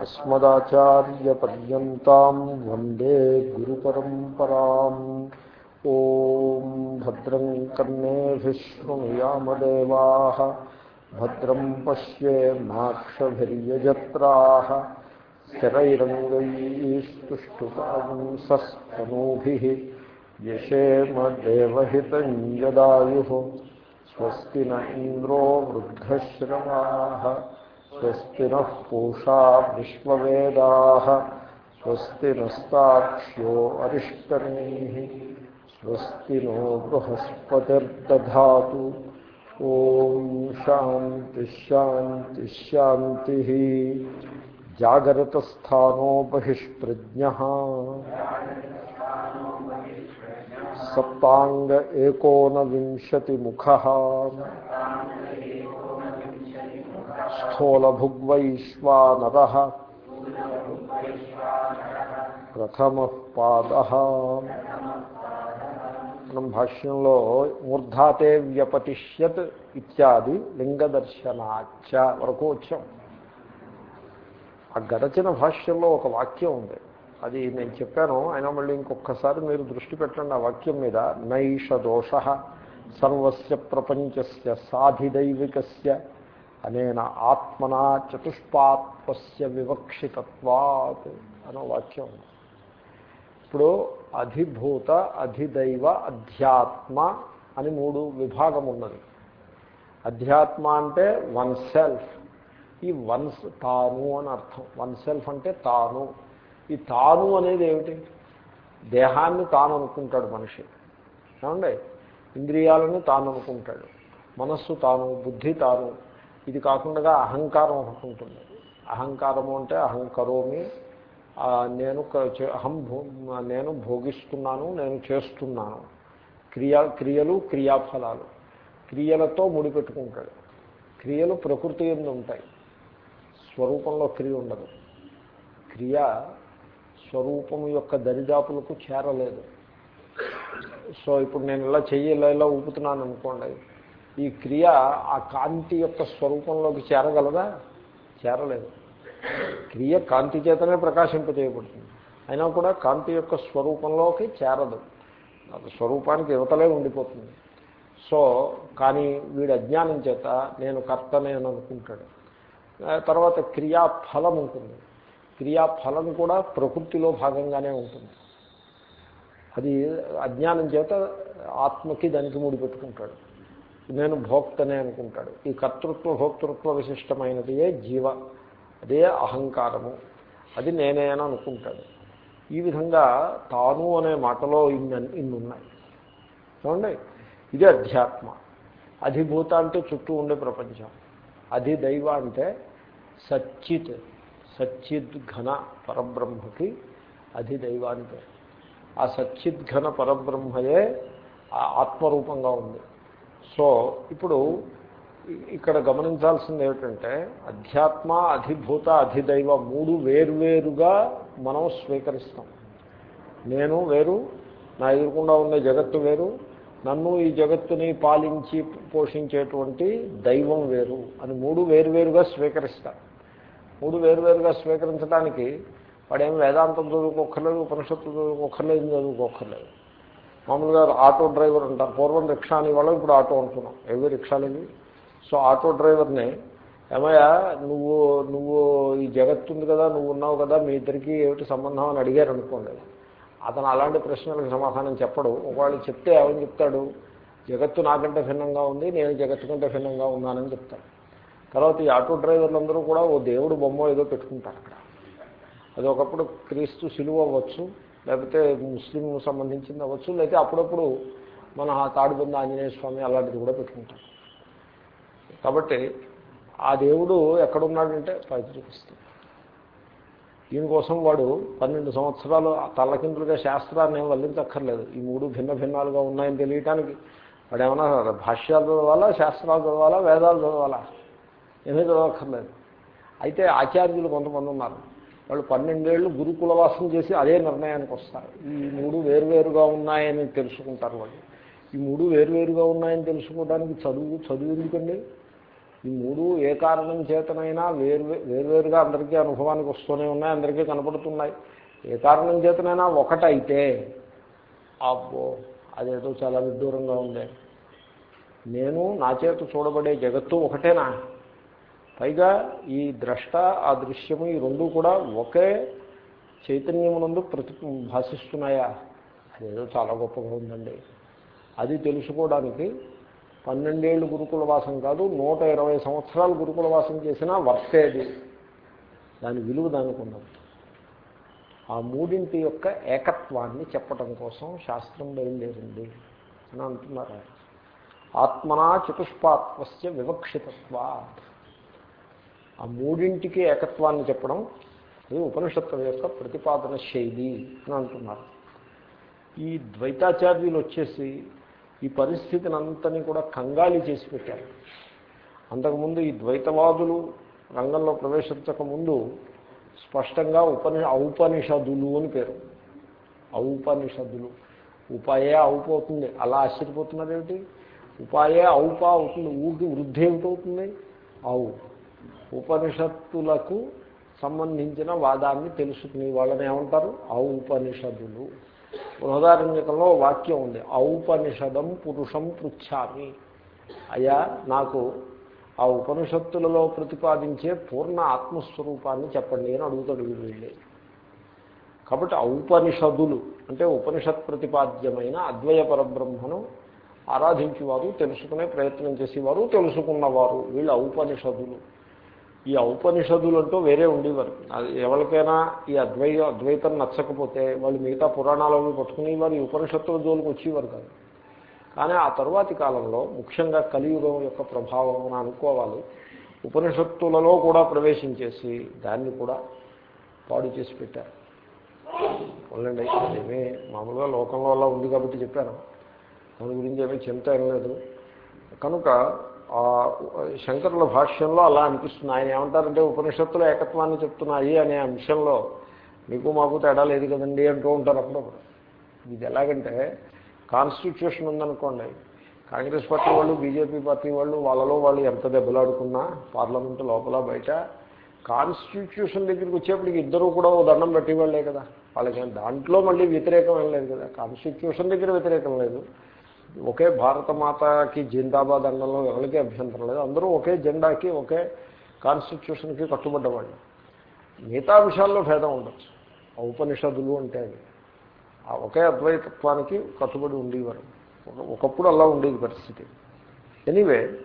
अस्मदाचार्यपर्यन्तां वंदे गुरुपरम्पराम्। ॐ भद्रं कर्णेभिः शृणुयामदेवाः भद्रं पश्येमाक्षभिर्यजत्राः स्थिरैरङ्गैस्तुष्टुपांसस्तनूभिः यशेमदेवहितं यदायुः स्वस्ति न इन्द्रो वृद्धश्रवाः। स्वस्ति नः पूषा विश्ववेदाः स्वस्ति नस्ताक्ष्यो अरिष्टनेः स्वस्ति नो बृहस्पतिर्दधातु ॐ शान्तिश्शान्तिश्शान्तिः जागरतस्थानो बहिष्प्रज्ञः। सप्ताङ्ग एकोनविंशतिमुखः। స్థూలభుగ్వైశ్వానర ప్రథమ పాద మనం భాష్యంలో మూర్ధాతే వ్యపతిష్యత్ ఇత్యాది లింగదర్శనాచ వరకు వచ్చాం ఆ గడచిన భాష్యంలో ఒక వాక్యం ఉంది. అది నేను చెప్పాను. అయినా మళ్ళీ ఇంకొకసారి మీరు దృష్టి పెట్టండి ఆ వాక్యం మీద. నైష దోష సర్వస్య ప్రపంచస్య సాధిదైవికస్య అనేన ఆత్మన చతుష్పాత్మస్య వివక్షితత్వాత్ అనే వాక్యం ఇప్పుడు అధిభూత అధిదైవ అధ్యాత్మ అని మూడు విభాగం ఉన్నది. అధ్యాత్మ అంటే వన్ సెల్ఫ్. ఈ వన్స్ తాను అని అర్థం. వన్ సెల్ఫ్ అంటే తాను. ఈ తాను అనేది ఏమిటి? దేహాన్ని తాను అనుకుంటాడు మనిషి. ఏమండి? ఇంద్రియాలను తాను అనుకుంటాడు. మనస్సు తాను బుద్ధి తాను. ఇది కాకుండా అహంకారం ఒకటి ఉంటుంది. అహంకారము అంటే అహంకరోమి నేను అహం నేను భోగిస్తున్నాను నేను చేస్తున్నాను. క్రియా క్రియలు క్రియాఫలాలు. క్రియలతో ముడిపెట్టుకుంటాడు క్రియలు ప్రకృతి ఎందు ఉంటాయి. స్వరూపంలో క్రియ ఉండదు. క్రియ స్వరూపం యొక్క దరిదాపులకు చేరలేదు. సో ఇప్పుడు నేను ఇలా చెయ్యి ఇలా ఇలా ఊపుతున్నాను అనుకోండి ఈ క్రియ ఆ కాంతి యొక్క స్వరూపంలోకి చేరగలదా? చేరలేదు. క్రియ కాంతి చేతనే ప్రకాశింపజేయబడుతుంది. అయినా కూడా కాంతి యొక్క స్వరూపంలోకి చేరదు. స్వరూపానికి యువతలే ఉండిపోతుంది. సో కానీ వీడి అజ్ఞానం చేత నేను కర్తనే అని అనుకుంటాడు. తర్వాత క్రియాఫలం ఉంటుంది. క్రియాఫలం కూడా ప్రకృతిలో భాగంగానే ఉంటుంది. అది అజ్ఞానం చేత ఆత్మకి దానికి ముడిపెట్టుకుంటాడు. నేను భోక్తనే అనుకుంటాడు. ఈ కర్తృత్వ భోక్తృత్వ విశిష్టమైనదియే జీవ అదే అహంకారము. అది నేనే అని అనుకుంటాడు. ఈ విధంగా తాను అనే మాటలో ఇన్ని ఇన్నున్నాయి. చూడండి ఇది అధ్యాత్మ. అధిభూత అంటే చుట్టూ ఉండే ప్రపంచం. అధి దైవ అంటే సచ్చిత్ సచ్చిద్ ఘన పరబ్రహ్మకి అధిదైవ అని పేరు ఆ సచ్చిద్ఘన పరబ్రహ్మయే ఆత్మరూపంగా ఉంది. సో ఇప్పుడు ఇక్కడ గమనించాల్సింది ఏమిటంటే అధ్యాత్మ అధిభూత అధిదైవ మూడు వేరువేరుగా మనం స్వీకరిస్తాం. నేను వేరు నా ఎదురుకుండా ఉండే జగత్తు వేరు నన్ను ఈ జగత్తుని పాలించి పోషించేటువంటి దైవం వేరు అని మూడు వేరువేరుగా స్వీకరిస్తాను మూడు వేరువేరుగా స్వీకరించడానికి వాడేం వేదాంతం చదువుకోక్కర్లేదు ఉపనిషత్తు చదువుకోక్కర్లేదు చదువుకోక్కర్లేదు. మామూలుగా ఆటో డ్రైవర్ అంటారు. పూర్వం రిక్షా అని వాళ్ళు ఇప్పుడు ఆటో అంటున్నాం. ఏవి రిక్షాలు ఇవి సో ఆటో డ్రైవర్ని ఏమయ్యా నువ్వు నువ్వు ఈ జగత్తు ఉంది కదా నువ్వు ఉన్నావు కదా మీ ఇద్దరికి ఏమిటి సంబంధం అని అడిగారు అనుకోండి అతను అలాంటి ప్రశ్నలకు సమాధానం చెప్పడు. ఒకవేళ చెప్తే ఏమని చెప్తాడు? జగత్తు నాకంటే భిన్నంగా ఉంది నేను జగత్తు కంటే భిన్నంగా ఉన్నానని చెప్తాడు. తర్వాత ఈ ఆటో డ్రైవర్లందరూ కూడా ఓ దేవుడు బొమ్మ ఏదో పెట్టుకుంటారు అక్కడ. అది ఒకప్పుడు క్రీస్తు సిలువ అవ్వచ్చు లేకపోతే ముస్లిం సంబంధించింది అవ్వచ్చు లేకపోతే అప్పుడప్పుడు మన తాడుబంద ఆంజనేయ స్వామి అలాంటిది కూడా పెట్టుకుంటాం. కాబట్టి ఆ దేవుడు ఎక్కడున్నాడంటే పైకి చూపిస్తాడు దీనికోసం వాడు పన్నెండు సంవత్సరాలు తల్లకిందులుగా శాస్త్రాన్ని ఏం వల్లించక్కర్లేదు. ఈ మూడు భిన్న భిన్నాలుగా ఉన్నాయని తెలియటానికి వాడు ఏమన్నా భాష్యాలు చదవాలా శాస్త్రాలు చదవాలా వేదాలు చదవాలా? ఏమీ చదవక్కర్లేదు. అయితే ఆచార్యులు కొంతమంది ఉన్నారు. వాళ్ళు పన్నెండేళ్ళు గురుకులవాసం చేసి అదే నిర్ణయానికి వస్తారు. ఈ మూడు వేరువేరుగా ఉన్నాయని తెలుసుకుంటారు వాళ్ళు. ఈ మూడు వేరువేరుగా ఉన్నాయని తెలుసుకోవడానికి చదువు చదువు ఎందుకండి? ఈ మూడు ఏ కారణం చేతనైనా వేరు వేరువేరుగా అందరికీ అనుభవానికి వస్తూనే ఉన్నాయి అందరికీ కనపడుతున్నాయి. ఏ కారణం చేతనైనా ఒకటైతే అబ్బో అదేదో చాలా విడ్డూరంగా ఉంది. నేను నా చేత చూడబడే జగత్తు ఒకటేనా? పైగా ఈ ద్రష్ట ఆ దృశ్యము ఈ రెండు కూడా ఒకే చైతన్యమునందు ప్రతి భాషిస్తున్నాయా? అదేదో చాలా గొప్పగా ఉందండి. అది తెలుసుకోవడానికి పన్నెండేళ్ళు గురుకుల వాసం కాదు నూట ఇరవై సంవత్సరాలు గురుకుల వాసం చేసినా వర్తేది దాని విలువ దానికి ఉన్నది ఆ మూడింటి యొక్క ఏకత్వాన్ని చెప్పటం కోసం శాస్త్రం బయలుదేరింది అని అంటున్నారు ఆత్మనా చతుష్పాత్వస్య వివక్షితత్వా ఆ మూడింటికి ఏకత్వాన్ని చెప్పడం అది ఉపనిషత్తుల యొక్క ప్రతిపాదన శైలి అని అంటున్నారు. ఈ ద్వైతాచార్యులు వచ్చేసి ఈ పరిస్థితిని అంతని కూడా కంగాళి చేసి పెట్టారు. అంతకుముందు ఈ ద్వైతవాదులు రంగంలో ప్రవేశించక ముందు స్పష్టంగా ఉపని ఔపనిషదులు అని పేరు. ఔపనిషదులు. ఉపాయే అవుపోతుంది అలా ఆశ్చర్యపోతున్నారు ఏమిటి ఉపాయే అవుపా అవుతుంది. ఊకి వృద్ధి ఏమిటవుతుంది? అవు ఉపనిషత్తులకు సంబంధించిన వాదాన్ని తెలుసుకునే వాళ్ళని ఏమంటారు? ఔపనిషదులు. బృహదారణ్యకంలో వాక్యం ఉంది. ఔపనిషదం పురుషం పృచ్ఛామి. అయ్యా నాకు ఆ ఉపనిషత్తులలో ప్రతిపాదించే పూర్ణ ఆత్మస్వరూపాన్ని చెప్పండి అని అడుగుతాడు వీళ్ళు వెళ్ళి. కాబట్టి ఔపనిషదులు అంటే ఉపనిషత్ ప్రతిపాద్యమైన అద్వయ పరబ్రహ్మను ఆరాధించేవారు తెలుసుకునే ప్రయత్నం చేసేవారు తెలుసుకున్నవారు వీళ్ళు ఔపనిషదులు. ఈ ఔపనిషదులు అంటూ వేరే ఉండేవారు. ఎవరికైనా ఈ అద్వై అద్వైతం నచ్చకపోతే వాళ్ళు మిగతా పురాణాలు అవి పట్టుకుని వారు ఈ ఉపనిషత్తుల జోలికి వచ్చేవారు కాదు. కానీ ఆ తరువాతి కాలంలో ముఖ్యంగా కలియుగం యొక్క ప్రభావం అని అనుకోవాలి. ఉపనిషత్తులలో కూడా ప్రవేశించేసి దాన్ని కూడా పాడు చేసి పెట్టారు. ఉండండి అదేమీ మామూలుగా లోకంలో అలా ఉంది కాబట్టి చెప్పాను. దాని గురించి ఏమీ చింత ఏం లేదు. కనుక శంకరుల భాష్యంలో అలా అనిపిస్తుంది. ఆయన ఏమంటారంటే ఉపనిషత్తులు ఏకత్వాన్ని చెప్తున్నాయి అనే అంశంలో మీకు మాకు తేడా లేదు కదండి అంటూ ఉంటారు అప్పుడప్పుడు. ఇది ఎలాగంటే కాన్స్టిట్యూషన్ ఉందనుకోండి. కాంగ్రెస్ పార్టీ వాళ్ళు బీజేపీ పార్టీ వాళ్ళు వాళ్ళలో వాళ్ళు ఎంత దెబ్బలాడుకున్నా పార్లమెంట్ లోపల బయట కాన్స్టిట్యూషన్ దగ్గరికి వచ్చేప్పటికి ఇద్దరు కూడా ఓ దండం పెట్టేవాళ్ళే కదా. వాళ్ళకి దాంట్లో మళ్ళీ వ్యతిరేకం ఏం లేదు కదా. కాన్స్టిట్యూషన్ దగ్గర వ్యతిరేకం లేదు. ఒకే భారతమాతకి జిందాబాద్ అండంలో ఎవరికి అభ్యంతరం లేదు. అందరూ ఒకే జెండాకి ఒకే కాన్స్టిట్యూషన్కి కట్టుబడ్డవాళ్ళు. మిగతా విషయాల్లో భేదం ఉండొచ్చు. ఉపనిషదులు అంటే ఆ ఒకే అద్వైతత్వానికి కట్టుబడి ఉండేవారు. ఒకప్పుడు అలా ఉండేది పరిస్థితి. ఎనీవే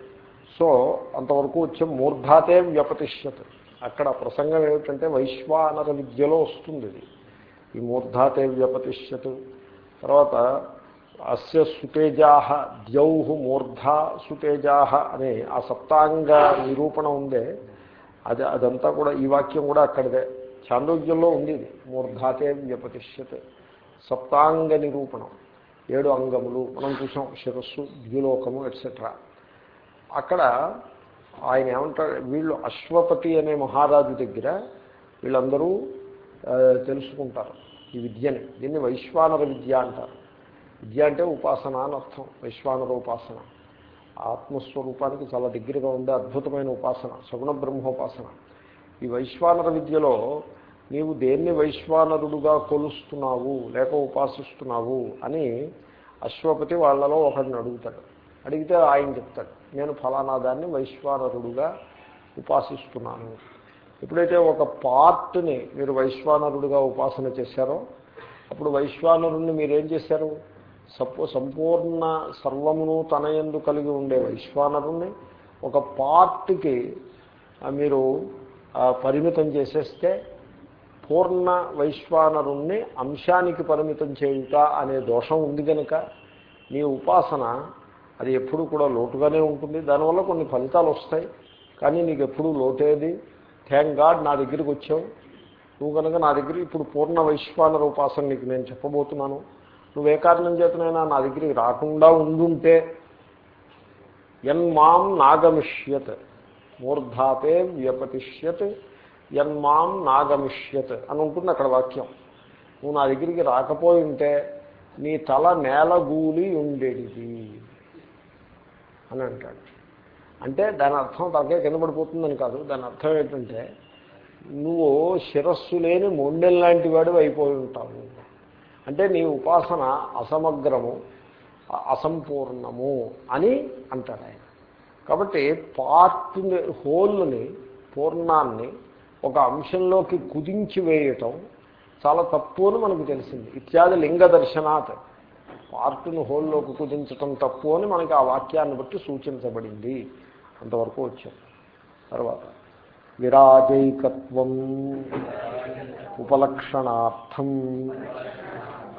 సో అంతవరకు వచ్చే మూర్ధాతే వ్యపతిష్యత్. అక్కడ ప్రసంగం ఏమిటంటే వైశ్వానర విద్యలో వస్తుంది ఇది. ఈ మూర్ధాతే వ్యపతిష్యత్. తర్వాత అస్య సుతేజాహ ద్యౌహు మూర్ధ సుతేజాహ అనే ఆ సప్తాంగ నిరూపణ ఉందే. అది అదంతా కూడా ఈ వాక్యం కూడా అక్కడిదే. చాందోగ్యంలో ఉంది ఇది. మూర్ధాతే వ్యపతిష్యత్. సప్తాంగ నిరూపణం. ఏడు అంగములు. మనం చూసాం శిరస్సు ద్యులోకము ఎట్సెట్రా అక్కడ ఆయన ఏమంటారు వీళ్ళు అశ్వపతి అనే మహారాజు దగ్గర వీళ్ళందరూ తెలుసుకుంటారు. ఈ విద్యని. దీన్ని వైశ్వానర విద్య అంటారు. విద్య అంటే ఉపాసన అని అర్థం వైశ్వానర ఉపాసన. ఆత్మస్వరూపానికి చాలా దగ్గరగా ఉండే అద్భుతమైన ఉపాసన సగుణ బ్రహ్మోపాసన. ఈ వైశ్వానర విద్యలో నీవు దేన్ని వైశ్వానరుడుగా కొలుస్తున్నావు లేక ఉపాసిస్తున్నావు అని అశ్వపతి వాళ్ళలో ఒకరిని అడుగుతాడు. అడిగితే ఆయన చెప్తాడు నేను ఫలానా దాన్ని వైశ్వానరుడుగా ఉపాసిస్తున్నాను. ఎప్పుడైతే ఒక పార్ట్ని మీరు వైశ్వానరుడుగా ఉపాసన చేశారో అప్పుడు వైశ్వానరుణ్ణి మీరేం చేశారు? సపో సంపూర్ణ సర్వమును తనయందు కలిగి ఉండే వైశ్వానరుణ్ణి ఒక పార్ట్కి మీరు పరిమితం చేసేస్తే పూర్ణ వైశ్వానరుణ్ణి అంశానికి పరిమితం చేయుట అనే దోషం ఉంది కనుక నీ ఉపాసన అది ఎప్పుడు కూడా లోటుగానే ఉంటుంది. దానివల్ల కొన్ని ఫలితాలు వస్తాయి. కానీ నీకు ఎప్పుడు లోటేది థ్యాంక్ గాడ్ నా దగ్గరికి వచ్చావు. నువ్వు కనుక నా దగ్గర ఇప్పుడు పూర్ణ వైశ్వానర ఉపాసన నీకు నేను చెప్పబోతున్నాను. నువ్వు ఏ కారణం చేతనైనా నా దగ్గరికి రాకుండా ఉండుంటే యన్మాం నాగమిష్యత్ మూర్ధాపే వ్యపతిష్యత్ యన్మాం నాగమిష్యత్ అని ఉంటుంది అక్కడ వాక్యం. నువ్వు నా దగ్గరికి రాకపోయి ఉంటే నీ తల నేలగూలి ఉండేది అని అంటాడు. అంటే దాని అర్థం తలకే కింద పడిపోతుందని కాదు. దాని అర్థం ఏంటంటే నువ్వు శిరస్సు లేని మొండెల్ లాంటి వాడు అయిపోయి ఉంటావు. అంటే నీ ఉపాసన అసమగ్రము అసంపూర్ణము అని అంటాడు ఆయన. కాబట్టి పార్ట్ని హోల్ని పూర్ణాన్ని ఒక అంశంలోకి కుదించి వేయటం చాలా తప్పు అని మనకు తెలిసింది. ఇత్యాది లింగ దర్శనాత్ పార్ట్ను హోల్లోకి కుదించటం తప్పు అని మనకి ఆ వాక్యాన్ని బట్టి సూచించబడింది. అంతవరకు వచ్చాం. తర్వాత విరాజైకత్వం ఉపలక్షణార్థం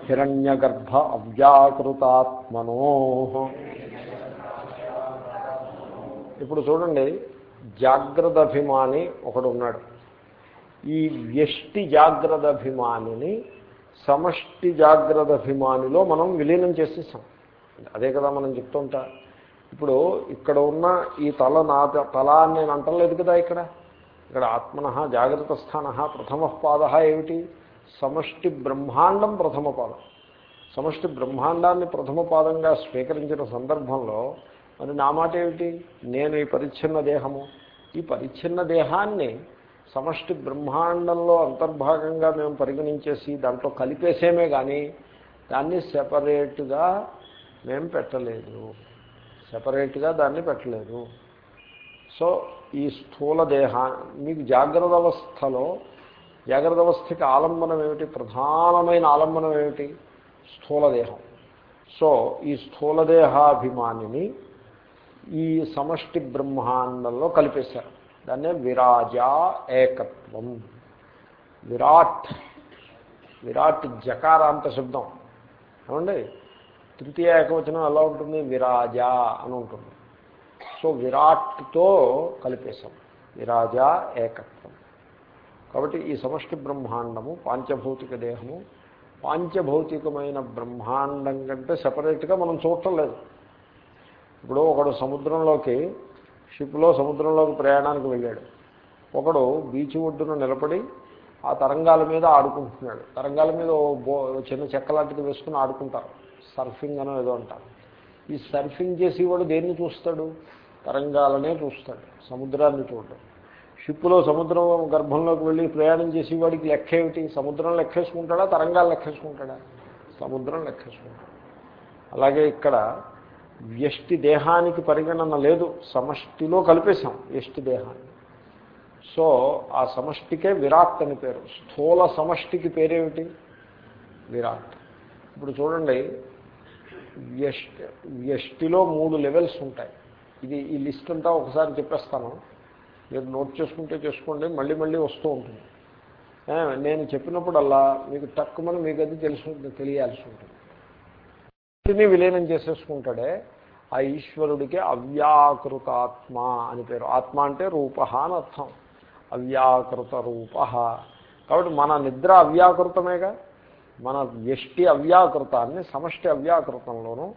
హిరణ్యగర్భ అవ్యాకృతాత్మనో. ఇప్పుడు చూడండి జాగ్రత్త అభిమాని ఒకడు ఉన్నాడు ఈ వ్యష్టి జాగ్రత్త అభిమానిని సమష్టి జాగ్రత్త అభిమానిలో మనం విలీనం చేసేసాం. అదే కదా మనం చెప్తుంటా. ఇప్పుడు ఇక్కడ ఉన్న ఈ తల నా తల అని నేను అంటలేదు కదా ఇక్కడ. ఇక్కడ ఆత్మన జాగ్రత్త స్థాన ప్రథమ పాద ఏమిటి? సమష్టి బ్రహ్మాండం ప్రథమ పాదం. సమష్టి బ్రహ్మాండాన్ని ప్రథమ పాదంగా స్వీకరించిన సందర్భంలో మరి నా మాట ఏమిటి? నేను ఈ పరిచ్ఛిన్న దేహము. ఈ పరిచ్ఛిన్న దేహాన్ని సమష్టి బ్రహ్మాండంలో అంతర్భాగంగా మేము పరిగణించేసి దాంట్లో కలిపేసేమే కానీ దాన్ని సెపరేట్గా మేము పెట్టలేదు. సెపరేట్గా దాన్ని పెట్టలేదు. సో ఈ స్థూల దేహా మీకు జాగ్రత్త అవస్థలో జాగ్రత్త అవస్థకి ఆలంబనం ఏమిటి? ప్రధానమైన ఆలంబనం ఏమిటి? స్థూలదేహం. సో ఈ స్థూలదేహాభిమానిని ఈ సమష్టి బ్రహ్మాండంలో కలిపేశారు. దాన్నే విరాజా ఏకత్వం. విరాట్ విరాట్ జకారాంత శబ్దం. ఏమండి? తృతీయ ఏకవచనం ఎలా ఉంటుంది? విరాజా అని ఉంటుంది. సో విరాట్తో కలిపేశాం. విరాజా ఏకత్వం. కాబట్టి ఈ సమష్టి బ్రహ్మాండము పాంచభౌతిక దేహము పాంచభౌతికమైన బ్రహ్మాండం కంటే సపరేట్గా మనం చూడటం లేదు. ఇప్పుడు ఒకడు సముద్రంలోకి షిప్లో సముద్రంలోకి ప్రయాణానికి వెళ్ళాడు. ఒకడు బీచ్ ఒడ్డున నిలబడి ఆ తరంగాల మీద ఆడుకుంటున్నాడు. తరంగాల మీద ఓ బో చిన్న చెక్కలాంటిది వేసుకుని ఆడుకుంటారు. సర్ఫింగ్ అనో ఏదో అంటారు. ఈ సర్ఫింగ్ చేసేవాడు దేన్ని చూస్తాడు? తరంగాలనే చూస్తాడు. సముద్రాన్ని చూడడం షిప్పులో సముద్రం గర్భంలోకి వెళ్ళి ప్రయాణం చేసేవాడికి లెక్క ఏమిటి? సముద్రం లెక్కేసుకుంటాడా? తరంగాలు లెక్కేసుకుంటాడా? సముద్రం లెక్కేసుకుంటాడు. అలాగే ఇక్కడ వ్యష్టి దేహానికి పరిగణన లేదు. సమష్టిలో కలిపేశాం వ్యష్టి దేహాన్ని. సో ఆ సమష్టికే విరాట్ అని పేరు. స్థూల సమష్టికి పేరేమిటి? విరాట్. ఇప్పుడు చూడండి వ్యష్టి వ్యష్టిలో మూడు లెవెల్స్ ఉంటాయి. ఇది ఈ లిస్ట్ అంతా ఒకసారి చెప్పేస్తాను. మీరు నోట్ చేసుకుంటే చేసుకోండి మళ్ళీ మళ్ళీ వస్తూ ఉంటుంది. నేను చెప్పినప్పుడల్లా మీకు తక్కువని మీకు అది తెలుసు తెలియాల్సి ఉంటుంది. వీటిని విలీనం చేసేసుకుంటాడే ఆ ఈశ్వరుడికి అవ్యాకృతాత్మ అని పేరు. ఆత్మ అంటే రూప అని అర్థం. అవ్యాకృత రూప కాబట్టి మన నిద్ర అవ్యాకృతమేగా? మన వ్యష్టి అవ్యాకృతాన్ని సమష్టి అవ్యాకృతంలోనూ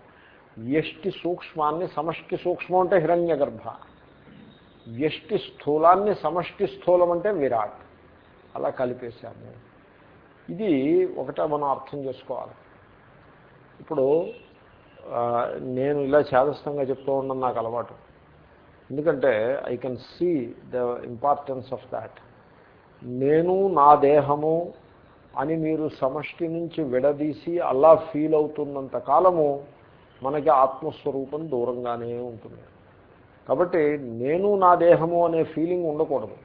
వ్యష్టి సూక్ష్మాన్ని సమష్టి సూక్ష్మం అంటే హిరణ్య గర్భ వ్యష్టి స్థూలాన్ని సమష్టి స్థూలం అంటే విరాట్. అలా కలిపేశాము ఇది ఒకటే మనం అర్థం చేసుకోవాలి. ఇప్పుడు నేను ఇలా చేదస్థంగా చెప్తూ ఉండడం నాకు అలవాటు. ఎందుకంటే I can see the importance of that నేను నా దేహము అని మీరు సమష్టి నుంచి విడదీసి అలా ఫీల్ అవుతున్నంత కాలము మనకి ఆత్మస్వరూపం దూరంగానే ఉంటుంది. కాబట్టి నేను నా దేహము అనే ఫీలింగ్ ఉండకూడదు.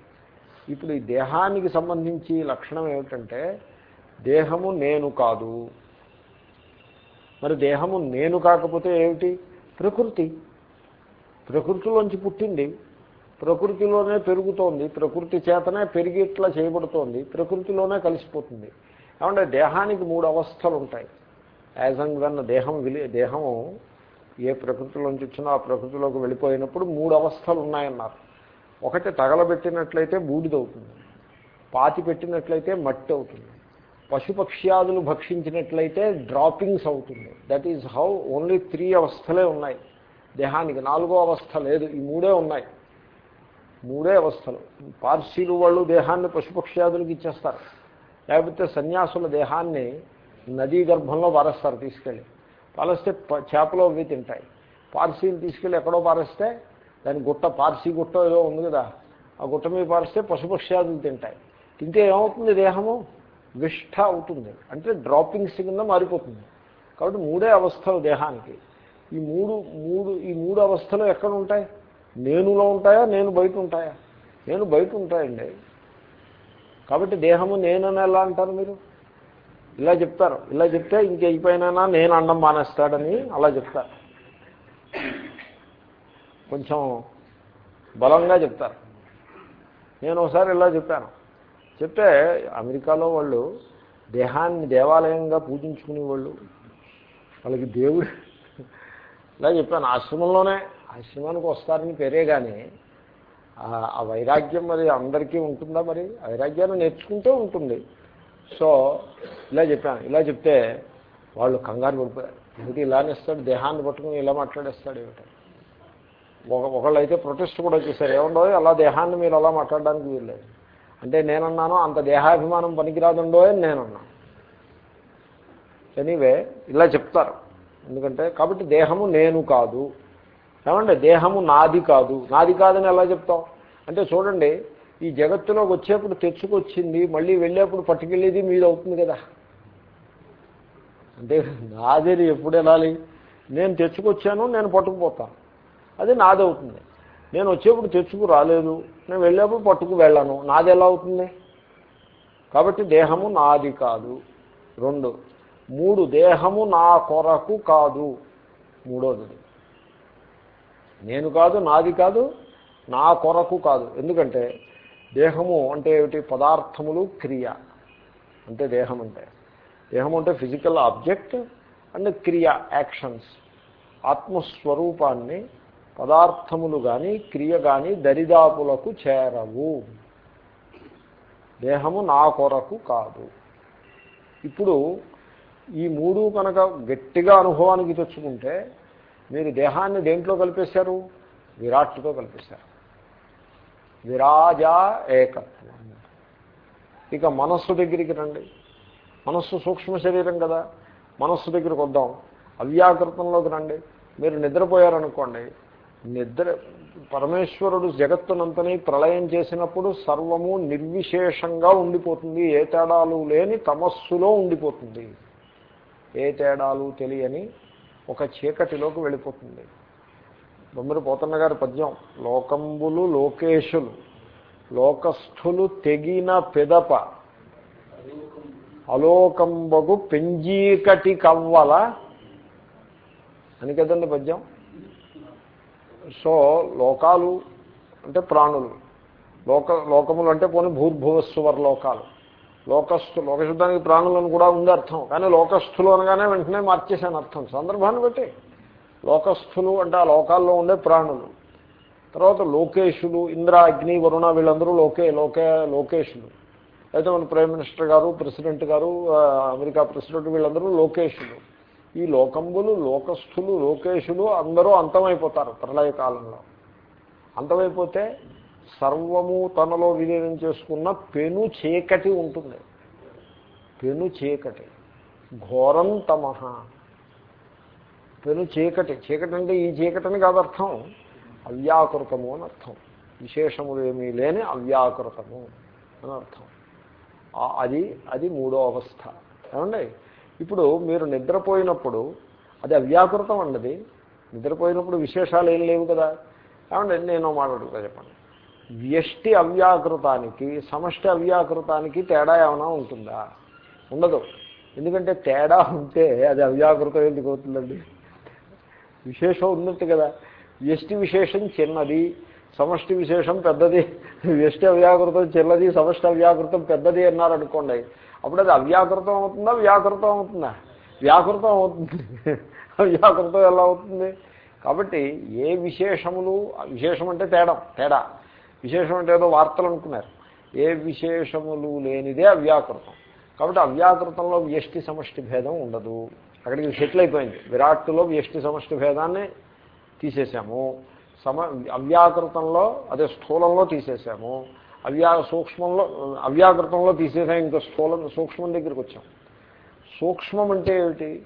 ఇప్పుడు ఈ దేహానికి సంబంధించి లక్షణం ఏమిటంటే దేహము నేను కాదు. మరి దేహము నేను కాకపోతే ఏమిటి? ప్రకృతి. ప్రకృతిలోంచి పుట్టింది. ప్రకృతిలోనే పెరుగుతోంది. ప్రకృతి చేతనే పెరిగి ఇట్లా చేయబడుతోంది. ప్రకృతిలోనే కలిసిపోతుంది. ఏమంటే దేహానికి మూడు అవస్థలు ఉంటాయి యాజ్ అండ్ వెన్ దేహం విలి దేహము ఏ ప్రకృతిలోంచి వచ్చినా ఆ ప్రకృతిలోకి వెళ్ళిపోయినప్పుడు మూడు అవస్థలు ఉన్నాయన్నారు. ఒకటి తగలబెట్టినట్లయితే బూడిదవుతుంది పాతి పెట్టినట్లయితే మట్టి అవుతుంది. పశుపక్ష్యాదులు భక్షించినట్లయితే డ్రాపింగ్స్ అవుతుంది. That is how only three అవస్థలే ఉన్నాయి. దేహానికి నాలుగో అవస్థ లేదు. ఈ మూడే ఉన్నాయి. మూడే అవస్థలు. పార్సీలు వాళ్ళు దేహాన్ని పశుపక్ష్యాదులకు ఇచ్చేస్తారు. లేకపోతే సన్యాసుల దేహాన్ని నదీ గర్భంలో పారేస్తారు తీసుకెళ్ళి. పారేస్తే చేపలు అవి తింటాయి. పార్సీలు తీసుకెళ్ళి ఎక్కడో పారేస్తే దాని గుట్ట పార్సీ గుట్ట ఏదో ఉంది కదా ఆ గుట్ట మీద పారిస్తే పశుపక్ష్యాదులు తింటాయి. తింటే ఏమవుతుంది దేహము? విష్ఠ అవుతుంది. అంటే డ్రాపింగ్స్ కింద మారిపోతుంది. కాబట్టి మూడే అవస్థలు దేహానికి. ఈ మూడు మూడు ఈ మూడు అవస్థలు ఎక్కడ ఉంటాయి? నేనులో ఉంటాయా? నేను బయట ఉంటాయా? నేను బయట ఉంటాయండి. కాబట్టి దేహము నేనని ఎలా అంటారు మీరు? ఇలా చెప్తారు. ఇలా చెప్తే ఇంక అయిపోయినా నేను అండం మానేస్తాడని అలా చెప్తారు. కొంచెం బలంగా చెప్తారు. నేను ఒకసారి ఇలా చెప్పాను. చెప్తే అమెరికాలో వాళ్ళు దేహాన్ని దేవాలయంగా పూజించుకునే వాళ్ళు. వాళ్ళకి దేవుడు ఇలా చెప్పాను. ఆశ్రమంలోనే ఆశ్రమానికి వస్తారని పేరే కానీ ఆ వైరాగ్యం మరి అందరికీ ఉంటుందా మరి? వైరాగ్యాన్ని నేర్చుకుంటే ఉంటుంది. సో ఇలా చెప్పాను. ఇలా చెప్తే వాళ్ళు కంగారు పడిపోయారు. ఎందుకు ఇలానే ఇస్తాడు దేహాన్ని పట్టుకుని ఇలా మాట్లాడేస్తాడు ఏమిటి? ఒక ఒకళ్ళు అయితే ప్రొటెస్ట్ కూడా చేశారు. ఏముండో అలా దేహాన్ని మీరు అలా మాట్లాడడానికి వీల్లేదు. అంటే నేనన్నాను అంత దేహాభిమానం పనికిరాదుండో అని నేనన్నా ఎనీవే ఇలా చెప్తారు. ఎందుకంటే కాబట్టి దేహము నేను కాదు. ఏమంటే దేహము నాది కాదు. నాది కాదని ఎలా చెప్తాం? అంటే చూడండి ఈ జగత్తులోకి వచ్చేప్పుడు తెచ్చుకొచ్చింది మళ్ళీ వెళ్ళేప్పుడు పట్టుకెళ్ళేది మీద అవుతుంది కదా. అంటే నాదేది ఎప్పుడు వెళ్ళాలి? నేను తెచ్చుకొచ్చాను నేను పట్టుకుపోతాను అది నాదవుతుంది. నేను వచ్చేప్పుడు తెచ్చుకు రాలేదు నేను వెళ్ళేప్పుడు పట్టుకు వెళ్ళాను. నాది ఎలా అవుతుంది? కాబట్టి దేహము నాది కాదు. రెండు. మూడు దేహము నా కొరకు కాదు. మూడోది. నేను కాదు నాది కాదు నా కొరకు కాదు. ఎందుకంటే దేహము అంటే ఏమిటి? పదార్థములు క్రియ. అంటే దేహం అంటే. దేహం అంటే ఫిజికల్ ఆబ్జెక్ట్ అండ్ క్రియ యాక్షన్స్. ఆత్మస్వరూపాన్ని పదార్థములు కానీ క్రియ కానీ దరిదాపులకు చేరవు. దేహము నా కొరకు కాదు. ఇప్పుడు ఈ మూడు కనుక గట్టిగా అనుభవానికి తెచ్చుకుంటే మీరు దేహాన్ని దేంట్లో కలిపేశారు? విరాట్తో కలిపేశారు. విరాజా ఏకత్వం. ఇక మనస్సు దగ్గరికి రండి. మనస్సు సూక్ష్మ శరీరం కదా. మనస్సు దగ్గరికి వద్దాం. అవ్యాకృతంలోకి రండి. మీరు నిద్రపోయారనుకోండి. నిద్ర పరమేశ్వరుడు జగత్తునంతని ప్రళయం చేసినప్పుడు సర్వము నిర్విశేషంగా ఉండిపోతుంది. ఏ తేడాలు లేని తమస్సులో ఉండిపోతుంది. ఏ తేడాలు తెలియని ఒక చీకటిలోకి వెళ్ళిపోతుంది. బొమ్మిడి పోతన్న గారి పద్యం. లోకంబులు లోకేశులు లోకస్థులు తెగిన పెదప. అలోకంబగు పెంజీకటి కవ్వల. అని కదండి పద్యం? సో లోకాలు అంటే ప్రాణులు. లోక లోకములు అంటే పోనీ భూర్భువస్సువర్ లోకాలు. లోకస్థు లోకశుద్ధానికి ప్రాణులను కూడా ఉంది అర్థం. కానీ లోకస్థులు అనగానే వెంటనే మార్చేశాను అర్థం. సందర్భాన్ని బట్టి. లోకస్థులు అంటే ఆ లోకాల్లో ఉండే ప్రాణులు. తర్వాత లోకేశులు ఇంద్ర అగ్ని వరుణ వీళ్ళందరూ లోకే లోకే లోకేశులు. అయితే మన ప్రైమ్ మినిస్టర్ గారు ప్రెసిడెంట్ గారు అమెరికా ప్రెసిడెంట్ వీళ్ళందరూ లోకేశులు. ఈ లోకంబులు లోకస్థులు లోకేశులు అందరూ అంతమైపోతారు ప్రళయకాలంలో అంతమైపోతే సర్వము తనలో విలీనం చేసుకున్న పెను చీకటి ఉంటుంది. పెను చీకటి. ఘోరం తమహ. పెను చీకటి. చీకటి అంటే ఈ చీకటిని కాదు అర్థం. అవ్యాకృతము అని అర్థం. విశేషములు ఏమీ లేని అవ్యాకృతము అని అర్థం. అది అది మూడో అవస్థ. ఏమండి? ఇప్పుడు మీరు నిద్రపోయినప్పుడు అది అవ్యాకృతం అన్నది నిద్రపోయినప్పుడు విశేషాలు ఏం లేవు కదా. ఏమండి? నేను మాట్లాడుతా చెప్పండి. వ్యష్టి అవ్యాకృతానికి సమష్టి అవ్యాకృతానికి తేడా ఏమైనా ఉంటుందా? ఉండదు. ఎందుకంటే తేడా ఉంటే అది అవ్యాకృతం ఎందుకు అవుతుందండి? విశేషం ఉన్నట్టు కదా. వ్యష్టి విశేషం చిన్నది సమష్టి విశేషం పెద్దది. వ్యష్టి అవ్యాకృతం చిన్నది సమష్టి అవ్యాకృతం పెద్దది అన్నారనుకోండి అప్పుడు అది అవ్యాకృతం అవుతుందా వ్యాకృతం అవుతుందా? వ్యాకృతం అవుతుంది. అవ్యాకృతం ఎలా అవుతుంది? కాబట్టి ఏ విశేషములు విశేషం అంటే తేడా తేడా. విశేషం అంటే ఏదో వార్తలు అనుకున్నారు. ఏ విశేషములు లేనిదే అవ్యాకృతం. కాబట్టి అవ్యాకృతంలో వ్యష్టి సమష్టి భేదం ఉండదు. అక్కడికి సెటిల్ అయిపోయింది. విరాట్లో వ్యష్టి సమష్టి భేదాన్ని తీసేసాము. సమ అవ్యాకృతంలో అదే స్థూలంలో తీసేసాము. అవ్యా సూక్ష్మంలో అవ్యాకృతంలో తీసేసాం ఇంకా స్థూలం సూక్ష్మం దగ్గరికి వచ్చాం. సూక్ష్మం అంటే ఏమిటి?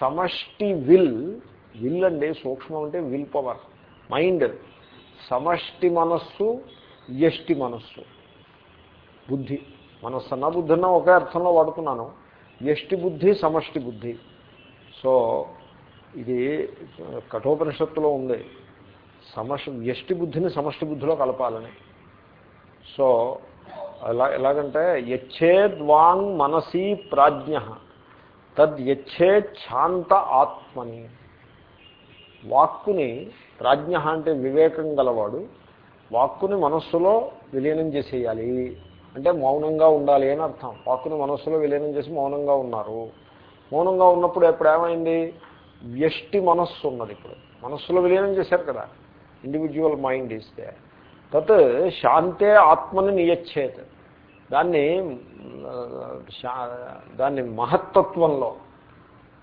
సమష్టి విల్ విల్ అండి సూక్ష్మం అంటే విల్ పవర్ మైండ్. సమష్టి మనస్సు వ్యష్టి మనస్సు. బుద్ధి. మనస్సు అన్న బుద్ధి అన్న ఒకే అర్థంలో వాడుతున్నాను. వ్యష్టి బుద్ధి సమష్టి బుద్ధి. సో ఇది కఠోపనిషత్తులో ఉంది. సమష్ వ్యష్టి బుద్ధిని సమష్టి బుద్ధిలో కలపాలని. సో ఎలా ఎలాగంటే యచ్చేద్వాంగ్ మనసి ప్రాజ్ఞ తద్ యచ్చేత్ శాంత ఆత్మని. వాక్కుని ప్రాజ్ఞ అంటే వివేకం గలవాడు వాక్కుని మనస్సులో విలీనం చేసేయాలి. అంటే మౌనంగా ఉండాలి అని అర్థం. వాక్కుని మనస్సులో విలీనం చేసి మౌనంగా ఉన్నారు. మౌనంగా ఉన్నప్పుడు ఎప్పుడు ఏమైంది వ్యష్టి మనస్సు ఉన్నది ఇప్పుడు. మనస్సులో విలీనం చేశారు కదా. ఇండివిజువల్ మైండ్ ఇస్తే తత్ శాంతే ఆత్మని నియచ్చేత్. దాన్ని దాన్ని మహత్తత్వంలో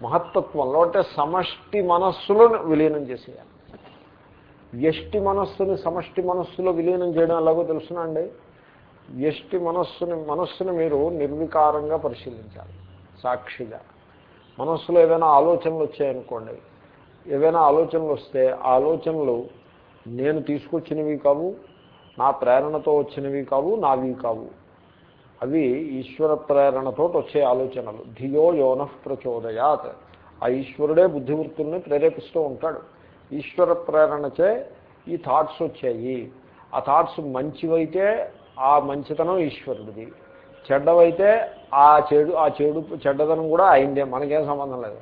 మహత్తత్వంలో అంటే సమష్టి మనస్సులో విలీనం చేసేయాలి. వ్యష్టి మనస్సుని సమష్టి మనస్సులో విలీనం చేయడం ఎలాగో తెలుసునండి వ్యష్టి మనస్సుని మనస్సుని మీరు నిర్వికారంగా పరిశీలించాలి. సాక్షిగా. మనస్సులో ఏదైనా ఆలోచనలు వచ్చాయనుకోండి. ఏవైనా ఆలోచనలు వస్తే ఆ ఆలోచనలు నేను తీసుకొచ్చినవి కావు నా ప్రేరణతో వచ్చినవి కావు నావి కావు. అవి ఈశ్వర ప్రేరణతో వచ్చే ఆలోచనలు. ధియో యోన ప్రచోదయాత్. ఆ ఈశ్వరుడే బుద్ధివృత్తుల్ని ప్రేరేపిస్తూ ఉంటాడు. ఈశ్వర ప్రేరణచే ఈ థాట్స్ వచ్చాయి. ఆ థాట్స్ మంచివైతే ఆ మంచితనం ఈశ్వరుడిది. చెడ్డవైతే ఆ చెడు ఆ చెడు చెడ్డదనం కూడా అయిందే మనకేం సంబంధం లేదు.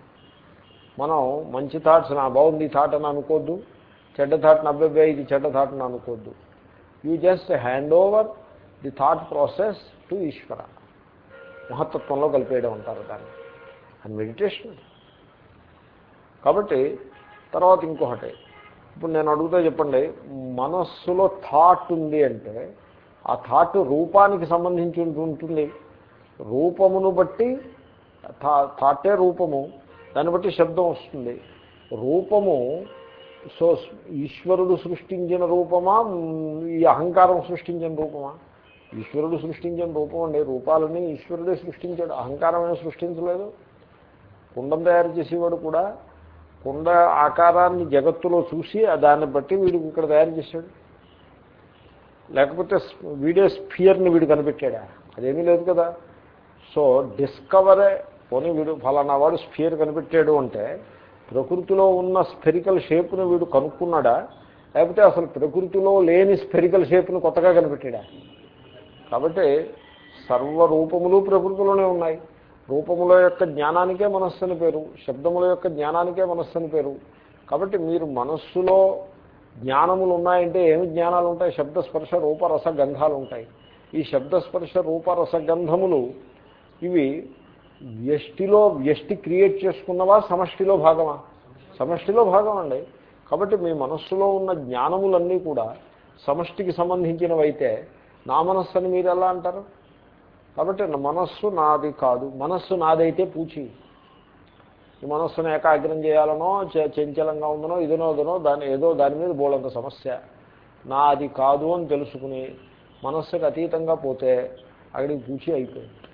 మనం మంచి థాట్స్ నా బాగుంది థాట్ అని అనుకోద్దు. చెడ్డ థాట్ నబ్బెబ్బే ఇది చెడ్డ థాట్ని అనుకోద్దు. You just hand over the thought process to Ishwara. మహత్తత్వంలో కలిపేయడం అంటారు దాన్ని. అండ్ మెడిటేషన్ కాబట్టి తర్వాత ఇంకొకటి. ఇప్పుడు నేను అడుగుతా చెప్పండి మనస్సులో థాట్ ఉంది అంటే ఆ థాట్ రూపానికి సంబంధించి ఉంటుంది రూపమును బట్టి థాటే రూపము దాన్ని బట్టి శబ్దం వస్తుంది. రూపము సో ఈశ్వరుడు సృష్టించిన రూపమా ఈ అహంకారం సృష్టించిన రూపమా? ఈశ్వరుడు సృష్టించిన రూపం అండి. రూపాలని ఈశ్వరుడే సృష్టించాడు. అహంకారమైన సృష్టించలేదు. కుండం తయారు చేసేవాడు కూడా కుండ ఆకారాన్ని జగత్తులో చూసి దాన్ని బట్టి వీడు ఇక్కడ తయారు చేశాడు. లేకపోతే వీడే స్ఫియర్ని వీడు కనిపెట్టాడా? అదేమీ లేదు కదా. సో డిస్కవరే పోనీ వీడు ఫలానా వాడు స్ఫియర్ కనిపెట్టాడు అంటే ప్రకృతిలో ఉన్న స్పెరికల్ షేప్ను వీడు కనుక్కున్నాడా? లేకపోతే అసలు ప్రకృతిలో లేని స్పెరికల్ షేప్ను కొత్తగా కనిపెట్టాడా? కాబట్టి సర్వరూపములు ప్రకృతిలోనే ఉన్నాయి. రూపముల యొక్క జ్ఞానానికే మనస్సుని పేరు శబ్దముల యొక్క జ్ఞానానికే మనస్సుని పేరు. కాబట్టి మీరు మనస్సులో జ్ఞానములు ఉన్నాయంటే ఏమి జ్ఞానాలు ఉంటాయి? శబ్దస్పర్శ రూపరస గంధాలు ఉంటాయి. ఈ శబ్దస్పర్శ రూపరస గంధములు ఇవి వ్యష్టిలో వ్యష్టి క్రియేట్ చేసుకున్నవా సమష్టిలో భాగమా? సమష్టిలో భాగం అండి కాబట్టి మీ మనస్సులో ఉన్న జ్ఞానములన్నీ కూడా సమష్టికి సంబంధించినవైతే నా మనస్సు అని మీరు ఎలా అంటారు? కాబట్టి మనస్సు నాది కాదు. మనస్సు నాదైతే పూచి. ఈ మనస్సును ఏకాగ్రం చేయాలనో చంచలంగా ఉందనో ఇదనో ఇదనో దాని ఏదో దాని మీద బోలంత సమస్య. నాది కాదు అని తెలుసుకుని మనస్సుకు అతీతంగా పోతే అక్కడికి పూచి అయిపోయింది.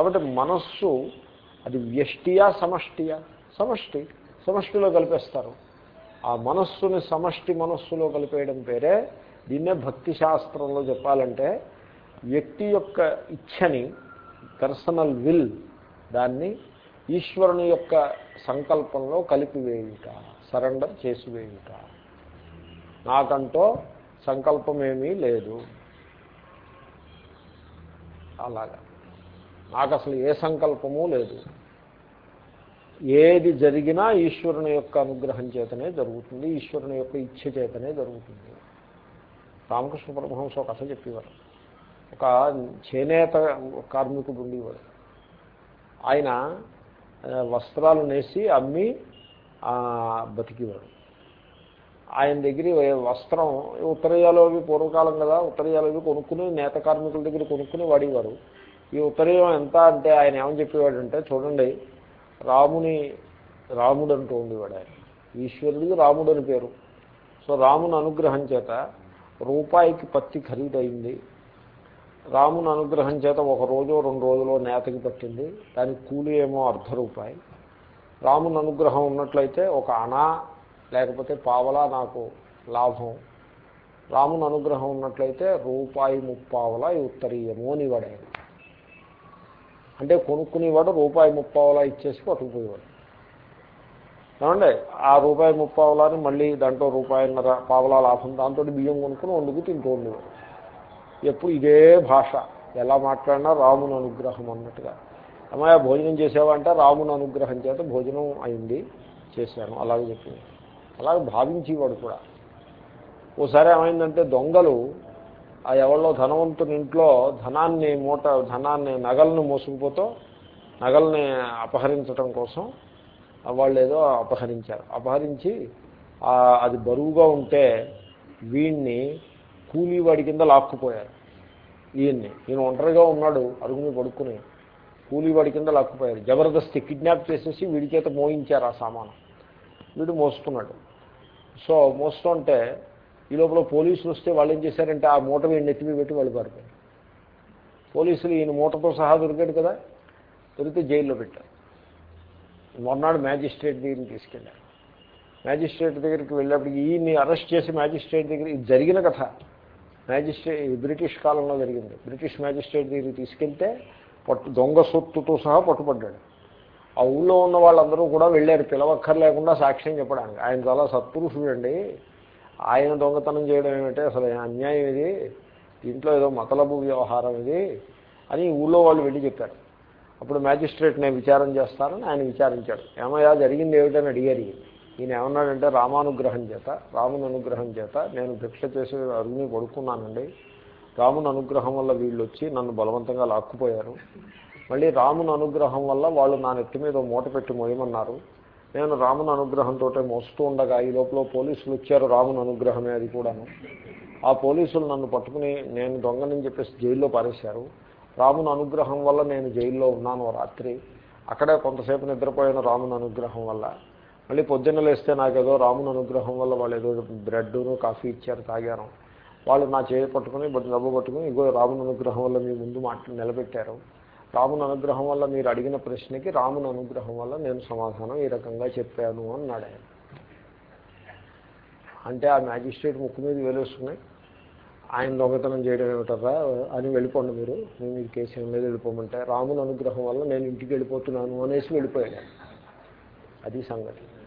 కాబట్టి మనస్సు అది వ్యష్టియా సమష్టియా? సమష్టి. సమష్టిలో కలిపేస్తారు. ఆ మనస్సుని సమష్టి మనస్సులో కలిపేయడం పేరే దీన్నే భక్తి శాస్త్రంలో చెప్పాలంటే వ్యక్తి యొక్క ఇచ్ఛని పర్సనల్ విల్ దాన్ని ఈశ్వరుని యొక్క సంకల్పంలో కలిపివేయుట సరెండర్ చేసివేయుట. నాకంటూ సంకల్పమేమీ లేదు. అలాగా. నాకు అసలు ఏ సంకల్పము లేదు. ఏది జరిగినా ఈశ్వరుని యొక్క అనుగ్రహం చేతనే జరుగుతుంది ఈశ్వరుని యొక్క ఇచ్ఛ చేతనే జరుగుతుంది. రామకృష్ణ పరమహంస ఒక కథ చెప్పేవారు ఒక చేనేత కార్మికుడు ఉండేవాడు. ఆయన వస్త్రాలు నేసి అమ్మి బతికేవాడు. ఆయన దగ్గర వస్త్రం ఉత్తరయాలోవి అవి పూర్వకాలం కదా ఉత్తరయాలోవి కొనుక్కుని నేత కార్మికుల దగ్గర కొనుక్కుని వాడేవారు. ఈ ఉత్తరీయం ఎంత అంటే ఆయన ఏమని చెప్పేవాడంటే చూడండి రాముని రాముడు అంటూ ఉండేవాడు ఆయన. ఈశ్వరుడికి రాముడు అని పేరు. సో రాముని అనుగ్రహం చేత రూపాయికి పత్తి ఖరీదైంది. రాముని అనుగ్రహం చేత ఒక రోజు రెండు రోజులు నేతకి పట్టింది. దానికి కూలి ఏమో అర్ధ రూపాయి. రాముని అనుగ్రహం ఉన్నట్లయితే ఒక అణా లేకపోతే పావలా నాకు లాభం. రాముని అనుగ్రహం ఉన్నట్లయితే రూపాయి ముప్పావలా ఈ ఉత్తరీయము అని వాడే అంటే కొనుక్కునేవాడు రూపాయి ముప్పావలా ఇచ్చేసి పట్టుకుపోయేవాడు ఏమండి ఆ రూపాయి ముప్పావలాని మళ్ళీ దాంట్లో రూపాయిన్నర పావలా లాభం దాంతో బియ్యం కొనుక్కుని వండుకు తింటూ ఉండేవాడు. ఎప్పుడు ఇదే భాష. ఎలా మాట్లాడినా రాముని అనుగ్రహం అన్నట్టుగా. అమ్మాయి భోజనం చేసావంటే రాముని అనుగ్రహం చేత భోజనం అయింది చేశాను. అలాగే చెప్పింది అలాగే భావించేవాడు కూడా. ఓసారి ఏమైందంటే దొంగలు ఆ ఎవరిలో ధనవంతుని ఇంట్లో ధనాన్ని మూట ధనాన్ని నగలను మోసుకుపోతూ నగల్ని అపహరించడం కోసం వాళ్ళు ఏదో అపహరించారు. అపహరించి అది బరువుగా ఉంటే వీణ్ణి కూలీవాడి కింద లాక్కుపోయారు. ఈయన్ని. ఈయన ఒంటరిగా ఉన్నాడు అరుగుని పడుకుని కూలీవాడి కింద లాక్కుపోయారు. జబర్దస్తి కిడ్నాప్ చేసేసి వీడి చేత మోయించారు ఆ సామాను. వీడు మోసుకున్నాడు. సో మోస్తుంటే ఈ లోపల పోలీసులు వస్తే వాళ్ళు ఏం చేశారంటే ఆ మూట వీడిని ఎత్తిమి పెట్టి వాళ్ళు పారిపోయారు. పోలీసులు ఈయన మూటతో సహా దొరికాడు కదా దొరికితే జైల్లో పెట్టారు. మొన్నాడు మ్యాజిస్ట్రేట్ దగ్గరికి తీసుకెళ్ళారు. మ్యాజిస్ట్రేట్ దగ్గరికి వెళ్ళేప్పటికి ఈయన్ని అరెస్ట్ చేసి మ్యాజిస్ట్రేట్ దగ్గర ఇది జరిగిన కథ. మ్యాజిస్ట్రేట్ బ్రిటిష్ కాలంలో జరిగింది. బ్రిటిష్ మ్యాజిస్ట్రేట్ దగ్గరికి తీసుకెళ్తే పట్టు దొంగ సొత్తుతో సహా పట్టుబడ్డాడు. ఆ ఊళ్ళో ఉన్న వాళ్ళందరూ కూడా వెళ్ళారు. పిలవక్కర్లేకుండా సాక్ష్యం చెప్పడానికి. ఆయన చాలా సత్పురుషుడు అండి ఆయన దొంగతనం చేయడం ఏమిటంటే అసలు అన్యాయం ఇది. దీంట్లో ఏదో మతలబు వ్యవహారం ఇది అని ఊళ్ళో వాళ్ళు వెళ్ళి చెప్పారు. అప్పుడు మ్యాజిస్ట్రేట్ నేను విచారం చేస్తానని ఆయన విచారించాడు. ఏమయ్యా జరిగింది ఏమిటని అడిగారు ఈయన. ఏమన్నాడంటే రామానుగ్రహం చేత రాముని అనుగ్రహం చేత నేను భిక్ష చేసి అరుణి పడుకున్నానండి. రాముని అనుగ్రహం వల్ల వీళ్ళు వచ్చి నన్ను బలవంతంగా లాక్కుపోయారు. మళ్ళీ రాముని అనుగ్రహం వల్ల వాళ్ళు నా నెత్తి మీద మూట పెట్టి మోయమన్నారు. నేను రాముని అనుగ్రహంతో మోస్తూ ఉండగా ఈ లోపల పోలీసులు వచ్చారు రాముని అనుగ్రహమే అది కూడాను. ఆ పోలీసులు నన్ను పట్టుకుని నేను దొంగనని చెప్పేసి జైల్లో పారేశారు. రాముని అనుగ్రహం వల్ల నేను జైల్లో ఉన్నాను రాత్రి. అక్కడే కొంతసేపు నిద్రపోయిన రాముని అనుగ్రహం వల్ల. మళ్ళీ పొద్దున్న లేస్తే నాకేదో రాముని అనుగ్రహం వల్ల వాళ్ళు ఏదో బ్రెడ్ను కాఫీ ఇచ్చారు తాగాను వాళ్ళు నా చేయి పట్టుకుని డబ్బు పట్టుకుని ఇగో రాముని అనుగ్రహం వల్ల మీ ముందు మాట నిలబెట్టారు. రాముని అనుగ్రహం వల్ల మీరు అడిగిన ప్రశ్నకి రాముని అనుగ్రహం వల్ల నేను సమాధానం ఈ రకంగా చెప్పాను అన్నాడు ఆయన. అంటే ఆ మ్యాజిస్ట్రేట్ ముక్కు మీద వెలుస్తున్నాయి. ఆయన దొంగతనం చేయడం ఏమిటరా? అని వెళ్ళిపోండి మీరు. నేను మీరు కేసు ఏం మీద వెళ్ళిపోమంటే రాముని అనుగ్రహం వల్ల నేను ఇంటికి వెళ్ళిపోతున్నాను అనేసి వెళ్ళిపోయాడు అది సంగతి.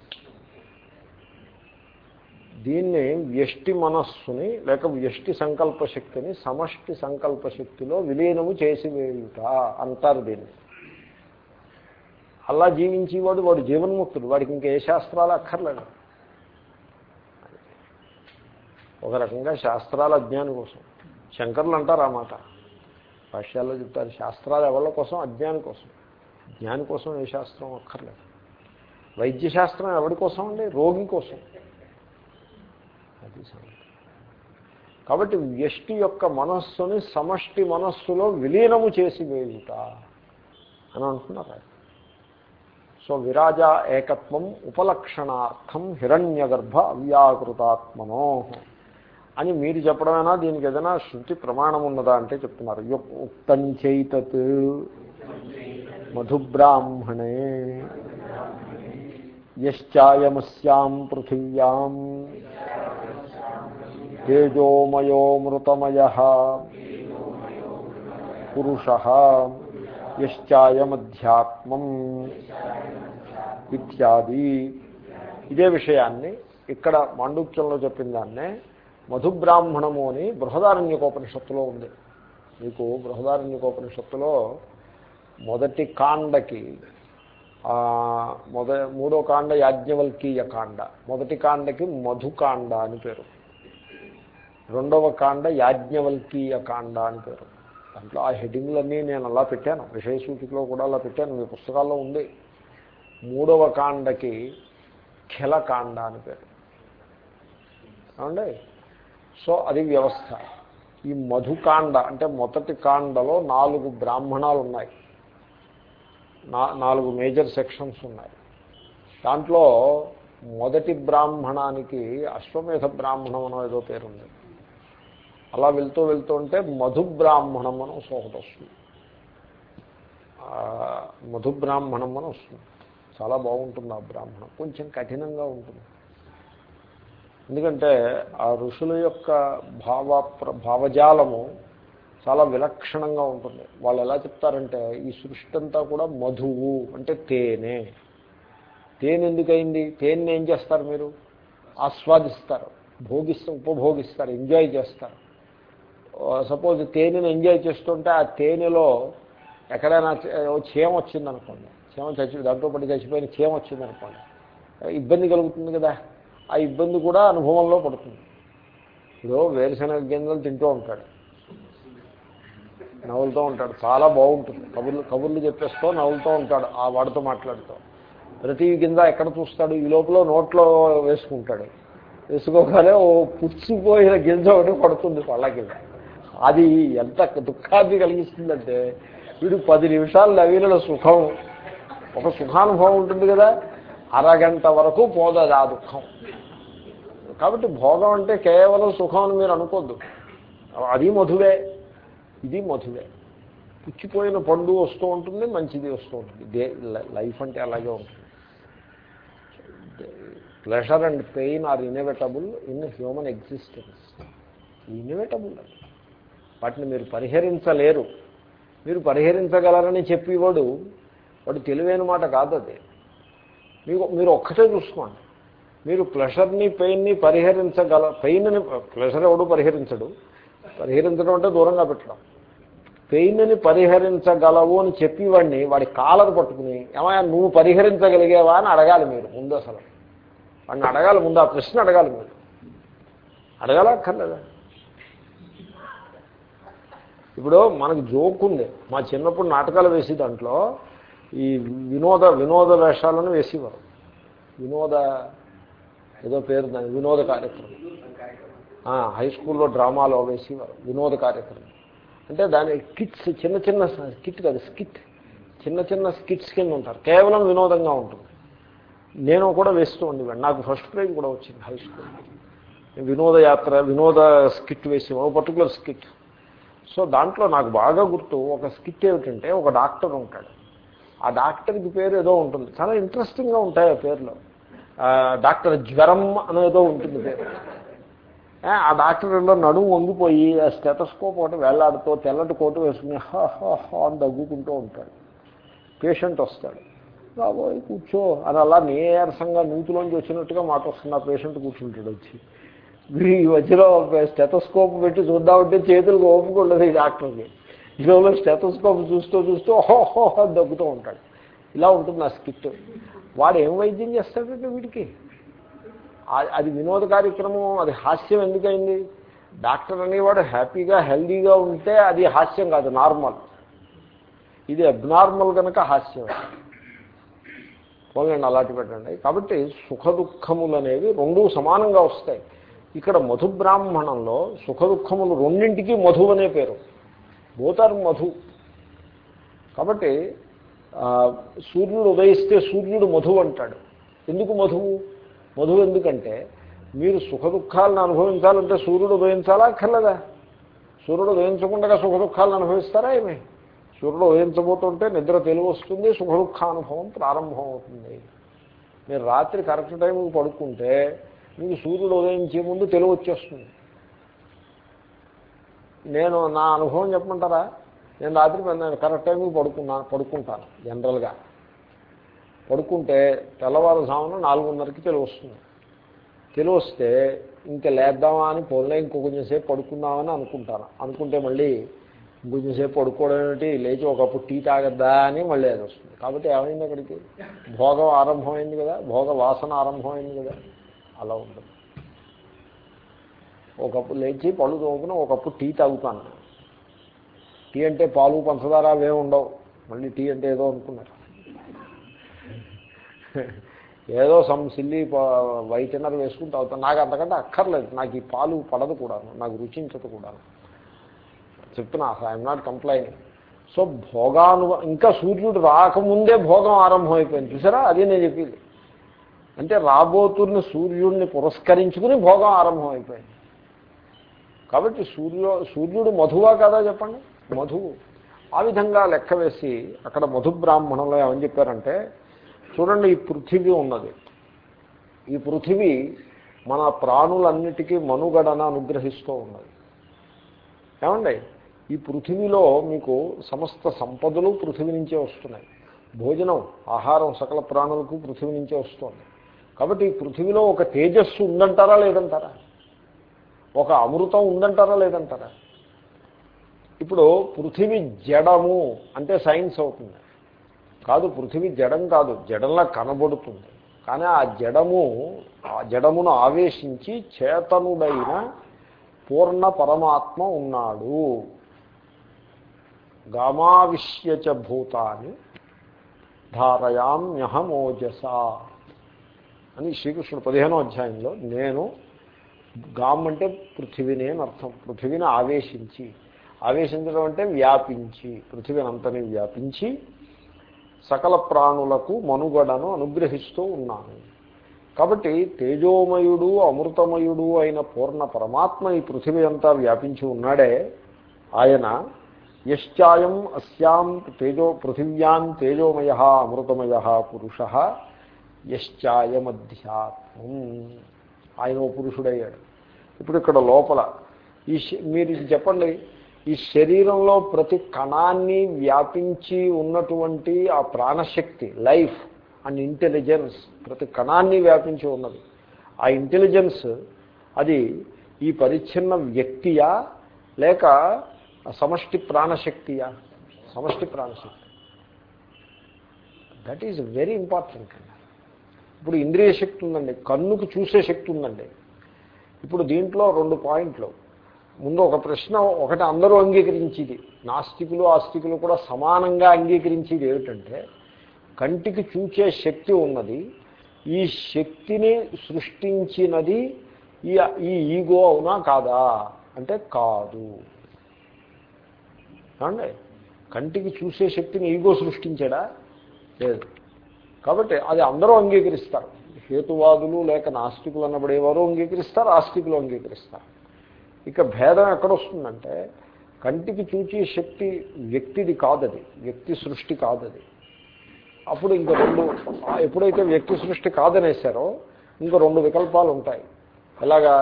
దీన్ని వ్యష్టి మనస్సుని లేక వ్యష్టి సంకల్ప శక్తిని సమష్టి సంకల్ప శక్తిలో విలీనము చేసివేయుట అంటారు దీన్ని. అలా జీవించేవాడు వాడు జీవన్ముక్తుడు వాడికి ఇంకా ఏ శాస్త్రాలు అక్కర్లేదు. ఒక రకంగా శాస్త్రాల అజ్ఞానం కోసం. శంకర్లు అంటారు ఆ మాట. భాష్యాల్లో చెప్తారు శాస్త్రాలు ఎవరి కోసం? అజ్ఞానం కోసం. జ్ఞాని కోసం ఏ శాస్త్రం అక్కర్లేదు. వైద్య శాస్త్రం ఎవరి కోసం అండి? రోగి కోసం. అది కాబట్టి వ్యష్టి యొక్క మనస్సుని సమష్టి మనస్సులో విలీనము చేసి వేయుట అని అంటున్నారు సో విరాజ ఏకత్వం ఉపలక్షణార్థం హిరణ్యగర్భ అవ్యాకృతాత్మనో అని మీరు చెప్పడమైనా? దీనికి ఏదైనా శృతి ప్రమాణం ఉన్నదా అంటే చెప్తున్నారు. ఉక్తం చైతత్ మధుబ్రాహ్మణే. యశ్చాయమస్యాం పృథివ్యాం తేజోమయోమృతమయ. పురుష యశ్చాయమధ్యాత్మం ఇత్యాది. ఇదే విషయాన్ని ఇక్కడ మాండుక్యంలో చెప్పిన దాన్నే మధుబ్రాహ్మణము అని బృహదారణ్యకోపనిషత్తులో ఉంది. మీకు బృహదారణ్యకోపనిషత్తులో మొదటి కాండకి మొద మూడో కాండ యాజ్ఞవల్కీయ కాండ మొదటి కాండకి మధుకాండ అని పేరు. రెండవ కాండ యాజ్ఞవల్కీయ కాండ అని పేరు. దాంట్లో ఆ హెడ్డింగ్లన్నీ నేను అలా పెట్టాను. విషయ సూచికలో కూడా అలా పెట్టాను. మీ పుస్తకాల్లో ఉంది. మూడవ కాండకి ఖిలకాండ అని పేరు. ఏమండి? సో అది వ్యవస్థ. ఈ మధుకాండ అంటే మొదటి కాండలో నాలుగు బ్రాహ్మణాలు ఉన్నాయి నాలుగు మేజర్ సెక్షన్స్ ఉన్నాయి. దాంట్లో మొదటి బ్రాహ్మణానికి అశ్వమేధ బ్రాహ్మణం అనో ఏదో పేరుంది. అలా వెళ్తూ వెళ్తూ ఉంటే మధు బ్రాహ్మణం అని ఒకటి వస్తుంది. మధు బ్రాహ్మణం అని వస్తుంది. చాలా బాగుంటుంది ఆ బ్రాహ్మణం. కొంచెం కఠినంగా ఉంటుంది. ఎందుకంటే ఆ ఋషుల యొక్క భావ భావజాలము చాలా విలక్షణంగా ఉంటుంది. వాళ్ళు ఎలా చెప్తారంటే ఈ సృష్టి అంతా కూడా మధువు అంటే తేనె. తేనె ఎందుకైంది తేనె ఏం చేస్తారు మీరు? ఆస్వాదిస్తారు. భోగిస్తూ ఉపభోగిస్తారు. ఎంజాయ్ చేస్తారు. సపోజ్ తేనెను ఎంజాయ్ చేస్తుంటే ఆ తేనెలో ఎక్కడైనా చీమ వచ్చిందనుకోండి. చీమ చచ్చి దాంట్లో పడి చచ్చిపోయిన చీమ వచ్చిందనుకోండి. ఇబ్బంది కలుగుతుంది కదా. ఆ ఇబ్బంది కూడా అనుభవంలో పడుతుంది. ఇప్పుడు వేరుశనగ గింజలు తింటూ ఉంటాడు. నవ్వులతో ఉంటాడు. చాలా బాగుంటుంది. కబుర్లు కబుర్లు చెప్పేస్తూ నవ్వులతో ఉంటాడు ఆ వాడితో మాట్లాడుతూ. ప్రతి గింజ ఎక్కడ చూస్తాడు? ఈ లోపల నోట్లో వేసుకుంటాడు. వేసుకోగానే ఓ పుచ్చిపోయిన గింజ ఒకటి పడుతుంది పళ్ళ కింద. అది ఎంత దుఃఖాన్ని కలిగిస్తుందంటే వీడు పది నిమిషాలు నవీన సుఖం. ఒక సుఖానుభవం ఉంటుంది కదా అరగంట వరకు పోదది ఆ దుఃఖం. కాబట్టి భోగం అంటే కేవలం సుఖం అని మీరు అనుకోద్దు. అది మధువే. ఇది మధువే. పుచ్చిపోయిన పండు వస్తూ ఉంటుంది మంచిది వస్తూ ఉంటుంది. దే లైఫ్ అంటే అలాగే ఉంటుంది. Pleasure and pain are inevitable in human existence inevitable వాటిని మీరు పరిహరించలేరు. మీరు పరిహరించగలరని చెప్పేవాడు వాడు తెలివైన మాట కాదు అది. మీకు మీరు ఒక్కటే చూసుకోండి. మీరు ప్లెషర్ని పెయిన్ని పరిహరించగల పెయిన్ని ప్లెషర్ ఎవడు పరిహరించడు? పరిహరించడం అంటే దూరంగా పెట్టడం. పెయిన్ని పరిహరించగలవు అని చెప్పేవాడిని వాడి కాలర్ పట్టుకుని ఏమయ్యా నువ్వు పరిహరించగలిగేవా అని అడగాలి మీరు ముందు అసలు. వాడిని అడగాలి ముందు ఆ ప్రశ్న అడగాలి మీరు. అడగాలక్కర్లేదా? ఇప్పుడు మనకు జోక్ ఉంది. మా చిన్నప్పుడు నాటకాలు వేసి దాంట్లో ఈ వినోద వినోద వేషాలను వేసేవారు. వినోద ఏదో పేరు దాని వినోద కార్యక్రమం. హై స్కూల్లో డ్రామాలో వేసేవారు వినోద కార్యక్రమం. అంటే దాని కిట్స్ చిన్న చిన్న స్కిట్ కాదు స్కిట్. చిన్న చిన్న స్కిట్స్ కింద ఉంటారు. కేవలం వినోదంగా ఉంటుంది. నేను కూడా వేస్తూ ఉండేవాడు నాకు ఫస్ట్ ప్రైజ్ కూడా వచ్చింది హై స్కూల్ వినోద యాత్ర వినోద స్కిట్ వేసేవాడు పర్టికులర్ స్కిట్. సో దాంట్లో నాకు బాగా గుర్తు ఒక స్కిట్ ఏమిటంటే ఒక డాక్టర్ ఉంటాడు. ఆ డాక్టర్కి పేరు ఏదో ఉంటుంది. చాలా ఇంట్రెస్టింగ్గా ఉంటాయి ఆ పేర్లు. డాక్టర్ జ్వరం అనేదో ఉంటుంది పేరు. ఆ డాక్టర్లో నడుము వంగిపోయి ఆ స్టెటస్కోప్ ఒకటి వేలాడుతూ తెల్లటి కోటు వేసుకుని హా అని దగ్గుకుంటూ ఉంటాడు. పేషెంట్ వస్తాడు. రాబోయ్ కూర్చో అని అలా నీరసంగా నూతులోంచి వచ్చినట్టుగా మాట వస్తుంది ఆ పేషెంట్ కూర్చుంటాడు వచ్చి. ఈ మధ్యలో స్టెటోస్కోప్ పెట్టి చూద్దామంటే చేతులకు ఓపిక ఉండదు ఈ డాక్టర్కి. ఈలోలో స్టెటోస్కోప్ చూస్తూ చూస్తూ హో దగ్గుతూ ఉంటాడు. ఇలా ఉంటుంది ఆ స్కిట్. వాడు ఏం వైద్యం చేస్తాడంటే వీడికి? అది వినోద కార్యక్రమం అది హాస్యం ఎందుకైంది? డాక్టర్ అనేవాడు హ్యాపీగా హెల్దీగా ఉంటే అది హాస్యం కాదు నార్మల్. ఇది అబ్నార్మల్ కనుక హాస్యం. పోలేండి అలాంటి పెట్టండి. కాబట్టి సుఖ దుఃఖములు అనేవి రెండూ సమానంగా వస్తాయి. ఇక్కడ మధు బ్రాహ్మణంలో సుఖ దుఃఖములు రెండింటికి మధు అనే పేరు. బోతారు మధు. కాబట్టి సూర్యుడు ఉదయిస్తే సూర్యుడు మధువు అంటాడు. ఎందుకు మధువు మధువు ఎందుకంటే మీరు సుఖ దుఃఖాలను అనుభవించాలంటే సూర్యుడు ఉదయించాలా అక్కర్లేదా? సూర్యుడు ఉదయించకుండా సుఖ దుఃఖాలను అనుభవిస్తారా ఏమి? సూర్యుడు ఉదయించబోతుంటే నిద్ర తెలివి వస్తుంది సుఖ దుఃఖానుభవం ప్రారంభం అవుతుంది మీరు రాత్రి కరెక్ట్ టైంకి పడుకుంటే మీకు సూర్యుడు ఉదయించే ముందు తెలివి వచ్చేస్తుంది. నేను నా అనుభవం చెప్పమంటారా? నేను రాత్రి నేను కరెక్ట్ టైంకి పడుకున్నాను పడుకుంటాను జనరల్గా. పడుకుంటే తెల్లవారుజామున నాలుగున్నరకి తెలివి వస్తుంది. తెలివి వస్తే ఇంకా లేద్దామా అని పొద్దున ఇంకో కొంచెంసేపు పడుకుందామని అనుకుంటాను. అనుకుంటే మళ్ళీ కొంచెంసేపు పడుకోవడం ఏమిటి? లేచి ఒకప్పుడు టీ తాగద్దా అని మళ్ళీ అది వస్తుంది. కాబట్టి ఏమైంది అక్కడికి? భోగం ఆరంభమైంది కదా భోగ వాసన ఆరంభమైంది కదా. అలా ఉంటుంది ఒకప్పుడు లేచి పళ్ళు తోముకుని ఒకప్పుడు టీ తాగుతాను. టీ అంటే పాలు పంచదార అవే ఉండవు. మళ్ళీ టీ అంటే ఏదో అనుకున్నారు. ఏదో సమ్ సిల్లి వైట్ ఎన్నర్ వేసుకుని తాగుతాను. నాకు అంతకంటే అక్కర్లేదు. నాకు ఈ పాలు పడదు కూడాను. నాకు రుచించదు కూడాను. చెప్తున్నా ఐఎమ్ నాట్ కంప్లైనింగ్ సో భోగాను ఇంకా సూర్యుడు రాకముందే భోగం ఆరంభం అయిపోయింది. చూసారా? అదే నేను చెప్పింది. అంటే రాబోతున్న సూర్యుడిని పురస్కరించుకుని భోగం ఆరంభం అయిపోయింది కాబట్టి సూర్యు సూర్యుడు మధువా కదా చెప్పండి? మధువు ఆ విధంగా లెక్క వేసి అక్కడ మధు బ్రాహ్మణంలో ఏమని చెప్పారంటే చూడండి ఈ పృథివీ ఉన్నది. ఈ పృథివీ మన ప్రాణులన్నిటికీ మనుగడన అనుగ్రహిస్తూ ఉన్నది. ఏమండి? ఈ పృథివీలో మీకు సమస్త సంపదలు పృథివీ నుంచే వస్తున్నాయి. భోజనం ఆహారం సకల ప్రాణులకు పృథివీ నుంచే వస్తుంది. కాబట్టి ఈ పృథివీలో ఒక తేజస్సు ఉందంటారా లేదంటారా? ఒక అమృతం ఉందంటారా లేదంటారా? ఇప్పుడు పృథివీ జడము అంటే సైన్స్ అవుతుంది. కాదు పృథివీ జడం కాదు జడంలా కనబడుతుంది. కానీ ఆ జడము ఆ జడమును ఆవేశించి చేతనుడైన పూర్ణ పరమాత్మ ఉన్నాడు. గామావిష్యచ భూతాన్ని ధారయామ్యహమోజస అని శ్రీకృష్ణుడు పదిహేనో అధ్యాయంలో నేను గామ్ అంటే పృథివీని అని అర్థం. పృథివీని ఆవేశించి ఆవేశించడం అంటే వ్యాపించి పృథివీని అంతని వ్యాపించి సకల ప్రాణులకు మనుగడను అనుగ్రహిస్తూ ఉన్నాను. కాబట్టి తేజోమయుడు అమృతమయుడు అయిన పూర్ణ పరమాత్మ ఈ పృథివీ అంతా వ్యాపించి ఉన్నాడే. ఆయన యశ్చాయం అస్యాం తేజో పృథివ్యాం తేజోమయ అమృతమయ పురుష యశ్చాయమధ్యాత్మం. ఆయన ఓ పురుషుడయ్యాడు. ఇప్పుడు ఇక్కడ లోపల ఈ మీరు చెప్పండి. ఈ శరీరంలో ప్రతి కణాన్ని వ్యాపించి ఉన్నటువంటి ఆ ప్రాణశక్తి లైఫ్ అండ్ ఇంటెలిజెన్స్ ప్రతి కణాన్ని వ్యాపించి ఉన్నది. ఆ ఇంటెలిజెన్స్ అది ఈ పరిచ్ఛిన్న వ్యక్తియా లేక సమష్టి ప్రాణశక్తియా? సమష్టి ప్రాణశక్తి. దట్ ఈజ్ వెరీ ఇంపార్టెంట్ అండి ఇప్పుడు ఇంద్రియ శక్తి ఉందండి కన్నుకు చూసే శక్తి ఉందండి. ఇప్పుడు దీంట్లో రెండు పాయింట్లు. ముందు ఒక ప్రశ్న ఒకటి అందరూ అంగీకరించేది. నాస్తికులు ఆస్తికులు కూడా సమానంగా అంగీకరించేది ఏమిటంటే కంటికి చూచే శక్తి ఉన్నది ఈ శక్తిని సృష్టించినది ఈ ఈ ఈగో అవునా కాదా? అంటే కాదు. కంటికి చూసే శక్తిని ఈగో సృష్టించాడా? లేదు. కాబట్టి అది అందరూ అంగీకరిస్తారు. హేతువాదులు లేక నాస్తికులు అన్నప్పుడు ఎవరు అంగీకరిస్తారు? ఆస్తికులు అంగీకరిస్తారు. ఇక భేదం ఎక్కడొస్తుందంటే కంటికి చూచే శక్తి వ్యక్తిది కాదది. వ్యక్తి సృష్టి కాదది. అప్పుడు ఇంక రెండు ఎప్పుడైతే వ్యక్తి సృష్టి కాదనేసారో ఇంకా రెండు వికల్పాలు ఉంటాయి ఎలాగా?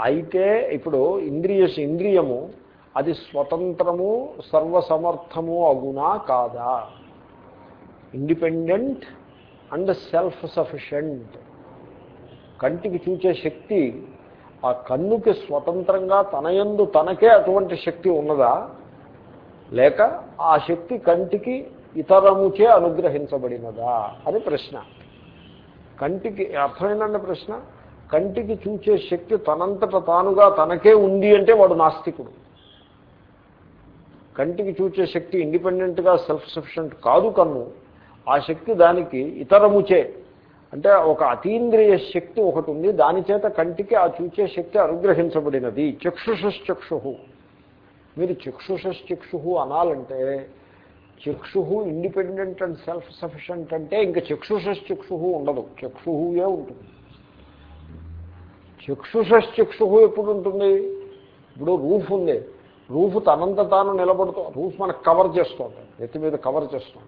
అయితే ఇప్పుడు ఇంద్రియ ఇంద్రియము అది స్వతంత్రము సర్వసమర్థము అగునా కాదా? ఇండిపెండెంట్ అండ్ సెల్ఫ్ సఫిషియంట్ కంటికి చూచే శక్తి ఆ కన్నుకి స్వతంత్రంగా తనయందు తనకే అటువంటి శక్తి ఉన్నదా? లేక ఆ శక్తి కంటికి ఇతరముచే అనుగ్రహించబడినదా? అని ప్రశ్న. కంటికి అర్థమైందండి ప్రశ్న? కంటికి చూచే శక్తి తనంతట తానుగా తనకే ఉంది అంటే వాడు నాస్తికుడు. కంటికి చూచే శక్తి ఇండిపెండెంట్గా సెల్ఫ్ సఫిషియంట్ కాదు కన్ను. ఆ శక్తి దానికి ఇతరముచే. అంటే ఒక అతీంద్రియ శక్తి ఒకటి ఉంది దాని చేత కంటికి ఆ చూచే శక్తి అనుగ్రహించబడినది. చక్షుషశ్చక్షు మీరు చక్షుషశ్చక్షు అనాలంటే Chakshu independent and self sufficient అంటే ఇంకా చక్షుషశ్చక్షు ఉండదు. చక్షుయే ఉంటుంది. చక్షుషశ్చక్షు ఎప్పుడు ఉంటుంది ఇప్పుడు రూఫ్ ఉంది. రూఫ్ తనంత తాను నిలబడుతూ రూఫ్ మనకు కవర్ చేస్తుంది. ఎత్తి మీద కవర్ చేస్తుంది.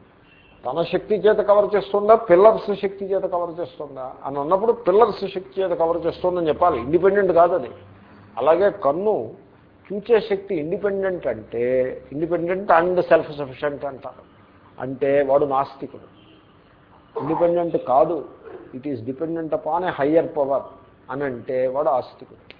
తన శక్తి చేత కవర్ చేస్తుందా పిల్లర్స్ శక్తి చేత కవర్ చేస్తుందా? అని అన్నప్పుడు పిల్లర్స్ శక్తి చేత కవర్ చేస్తుందని చెప్పాలి. ఇండిపెండెంట్ కాదు అది. అలాగే కన్ను చూచే శక్తి ఇండిపెండెంట్ అంటే ఇండిపెండెంట్ అండ్ సెల్ఫ్ సఫిషియంట్ అంటారు అంటే వాడు నాస్తికుడు. ఇండిపెండెంట్ కాదు. It is dependent upon a higher power అని అంటే వాడు ఆస్తికుడు.